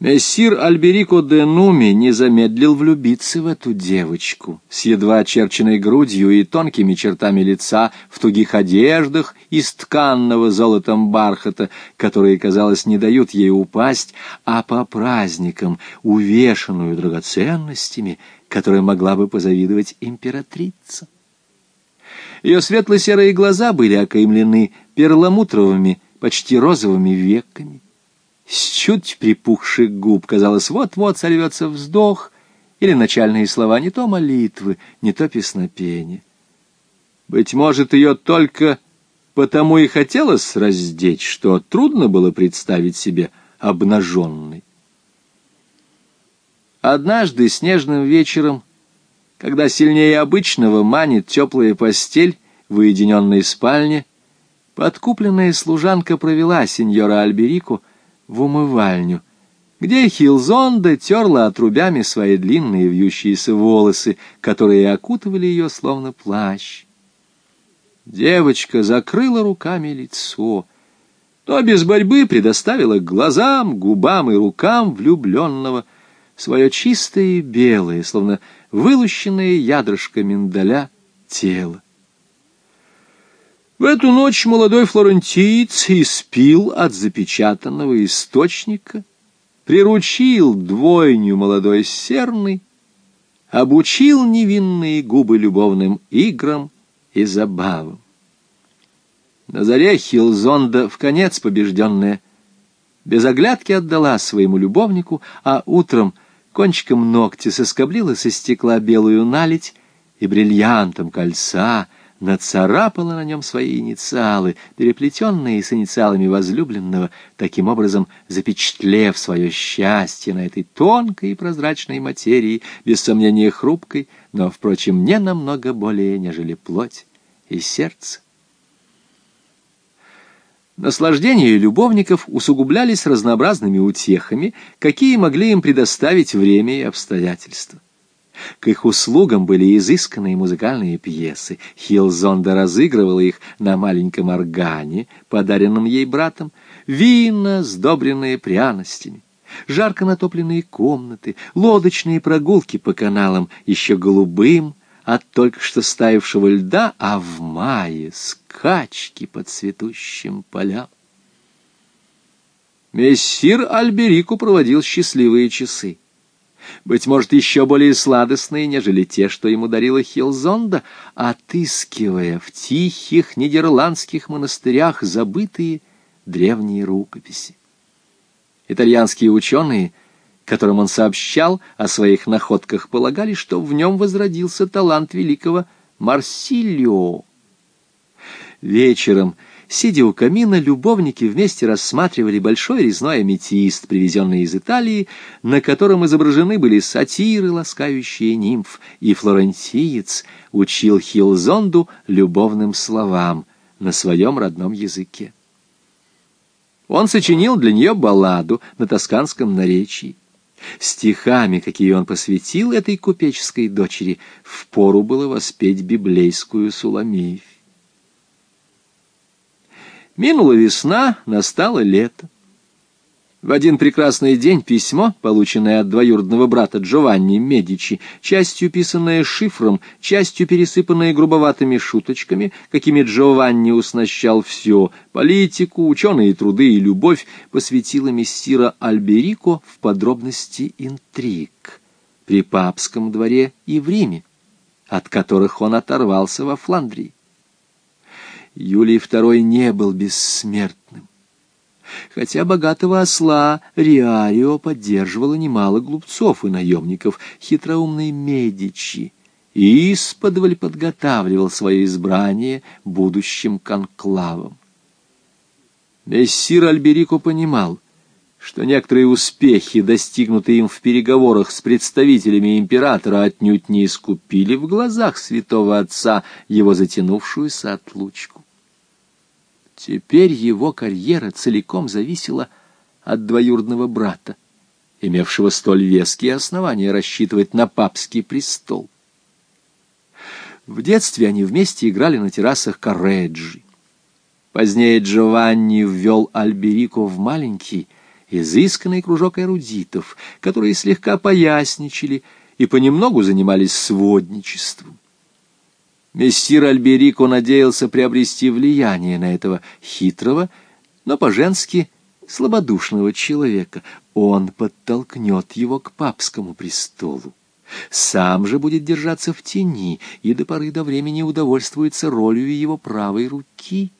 Мессир Альберико де Нуми не замедлил влюбиться в эту девочку с едва очерченной грудью и тонкими чертами лица в тугих одеждах из тканного золотом бархата, которые, казалось, не дают ей упасть, а по праздникам, увешанную драгоценностями, которые могла бы позавидовать императрица. Ее светло-серые глаза были окаймлены перламутровыми, почти розовыми веками с чуть припухших губ, казалось, вот-вот сорвется вздох или начальные слова не то молитвы, не то песнопения. Быть может, ее только потому и хотелось раздеть, что трудно было представить себе обнаженной. Однажды снежным вечером, когда сильнее обычного манит теплая постель в уединенной спальне, подкупленная служанка провела сеньора Альберику в умывальню, где Хилзонда терла отрубями свои длинные вьющиеся волосы, которые окутывали ее словно плащ. Девочка закрыла руками лицо, но без борьбы предоставила глазам, губам и рукам влюбленного свое чистое и белое, словно вылущенное ядрышко миндаля, тело. В эту ночь молодой флорентиец испил от запечатанного источника, приручил двойню молодой серны, обучил невинные губы любовным играм и забавам. На заре Хилзонда, в конец побежденная, без оглядки отдала своему любовнику, а утром кончиком ногтя соскоблила со стекла белую наледь и бриллиантом кольца — нацарапала на нем свои инициалы, переплетенные с инициалами возлюбленного, таким образом запечатлев свое счастье на этой тонкой и прозрачной материи, без сомнения хрупкой, но, впрочем, не намного более, нежели плоть и сердце. Наслаждения любовников усугублялись разнообразными утехами, какие могли им предоставить время и обстоятельства. К их услугам были изысканные музыкальные пьесы. Хилзонда разыгрывала их на маленьком органе, подаренном ей братом, вина, сдобренные пряностями, жарко натопленные комнаты, лодочные прогулки по каналам, еще голубым, от только что стаившего льда, а в мае скачки по цветущим полям. Мессир Альберику проводил счастливые часы быть может, еще более сладостные, нежели те, что ему дарила Хилзонда, отыскивая в тихих нидерландских монастырях забытые древние рукописи. Итальянские ученые, которым он сообщал о своих находках, полагали, что в нем возродился талант великого Марсилио. Вечером Сидя у камина, любовники вместе рассматривали большой резной аметист, привезенный из Италии, на котором изображены были сатиры, ласкающие нимф, и флорентиец учил Хилзонду любовным словам на своем родном языке. Он сочинил для нее балладу на тосканском наречии. Стихами, какие он посвятил этой купеческой дочери, впору было воспеть библейскую Суламифь. Минула весна, настало лето. В один прекрасный день письмо, полученное от двоюродного брата Джованни Медичи, частью писанное шифром, частью пересыпанное грубоватыми шуточками, какими Джованни уснащал все, политику, ученые труды и любовь, посвятило мессира Альберико в подробности интриг при папском дворе и в Риме, от которых он оторвался во Фландрии. Юлий II не был бессмертным. Хотя богатого осла Риарио поддерживало немало глупцов и наемников, хитроумной Медичи, и исподволь подготавливал свое избрание будущим конклавом. Мессир Альберико понимал, что некоторые успехи, достигнутые им в переговорах с представителями императора, отнюдь не искупили в глазах святого отца его затянувшуюся отлучку. Теперь его карьера целиком зависела от двоюродного брата, имевшего столь веские основания рассчитывать на папский престол. В детстве они вместе играли на террасах Карреджи. Позднее Джованни ввел Альберико в маленький, изысканный кружок эрудитов, которые слегка поясничали и понемногу занимались сводничеством. Мессир Альберико надеялся приобрести влияние на этого хитрого, но по-женски слабодушного человека. Он подтолкнет его к папскому престолу. Сам же будет держаться в тени и до поры до времени удовольствуется ролью его правой руки.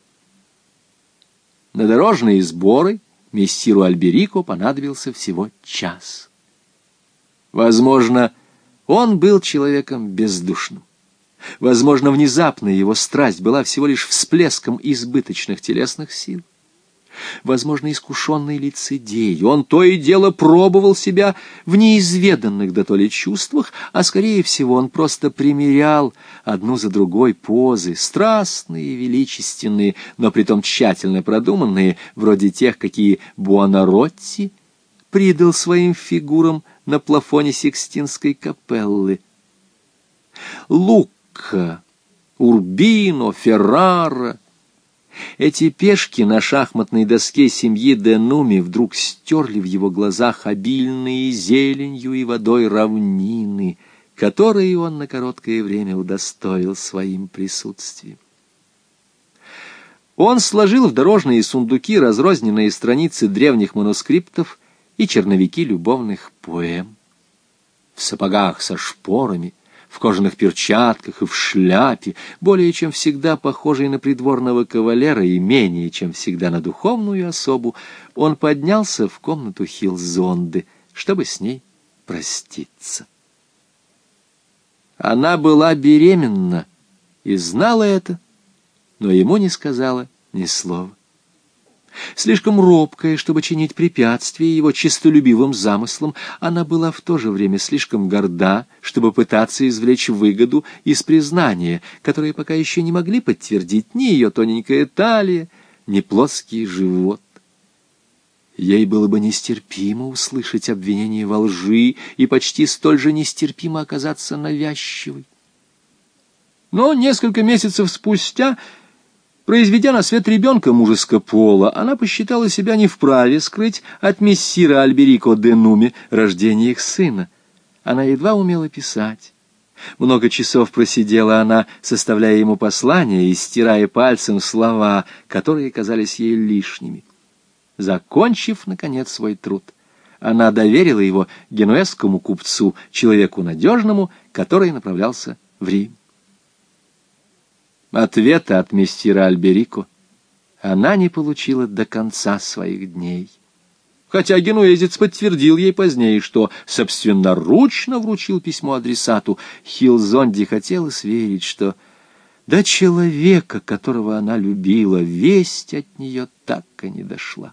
На дорожные сборы мессиру Альберико понадобился всего час. Возможно, он был человеком бездушным. Возможно, внезапная его страсть была всего лишь всплеском избыточных телесных сил. Возможно, искушенный лицедей, он то и дело пробовал себя в неизведанных да то ли чувствах, а, скорее всего, он просто примерял одну за другой позы, страстные величественные, но притом тщательно продуманные, вроде тех, какие Буонаротти придал своим фигурам на плафоне Сикстинской капеллы. Лук Бакка, Урбино, Феррара. Эти пешки на шахматной доске семьи Денуми вдруг стерли в его глазах обильные зеленью и водой равнины, которые он на короткое время удостоил своим присутствием. Он сложил в дорожные сундуки разрозненные страницы древних манускриптов и черновики любовных поэм. В сапогах со шпорами в кожаных перчатках и в шляпе, более чем всегда похожий на придворного кавалера и менее чем всегда на духовную особу, он поднялся в комнату Хилзонды, чтобы с ней проститься. Она была беременна и знала это, но ему не сказала ни слова слишком робкая, чтобы чинить препятствия его честолюбивым замыслам, она была в то же время слишком горда, чтобы пытаться извлечь выгоду из признания, которое пока еще не могли подтвердить ни ее тоненькая талия, ни плоский живот. Ей было бы нестерпимо услышать обвинение во лжи и почти столь же нестерпимо оказаться навязчивой. Но несколько месяцев спустя Произведя на свет ребенка мужеского пола, она посчитала себя не вправе скрыть от мессира Альберико де Нуми рождение их сына. Она едва умела писать. Много часов просидела она, составляя ему послания и стирая пальцем слова, которые казались ей лишними. Закончив, наконец, свой труд, она доверила его генуэзскому купцу, человеку надежному, который направлялся в Рим. Ответа от мессира Альберико она не получила до конца своих дней. Хотя генуэзец подтвердил ей позднее, что собственноручно вручил письмо адресату, Хилзонди хотелось верить, что до человека, которого она любила, весть от нее так и не дошла.